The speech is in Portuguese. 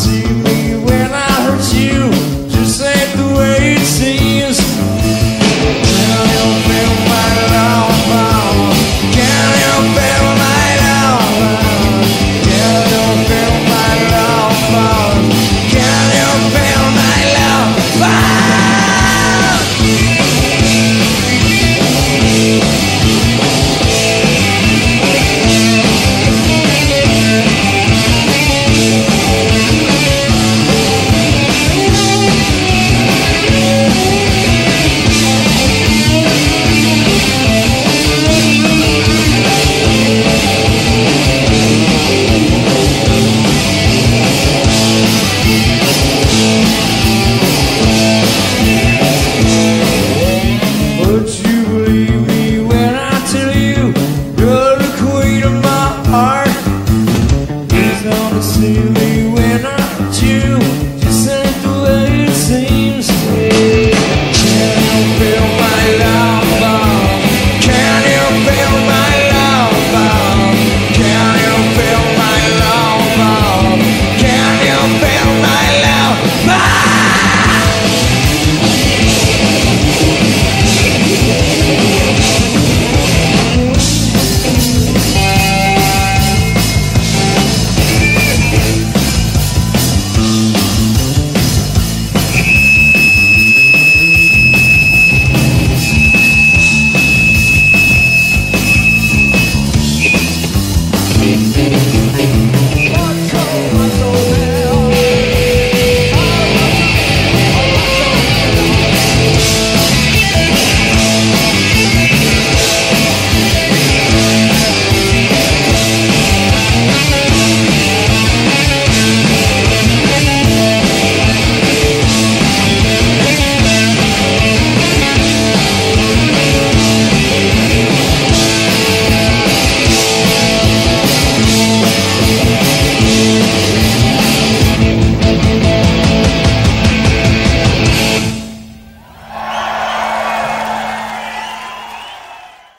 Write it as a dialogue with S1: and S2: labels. S1: Brasil.
S2: Thank you.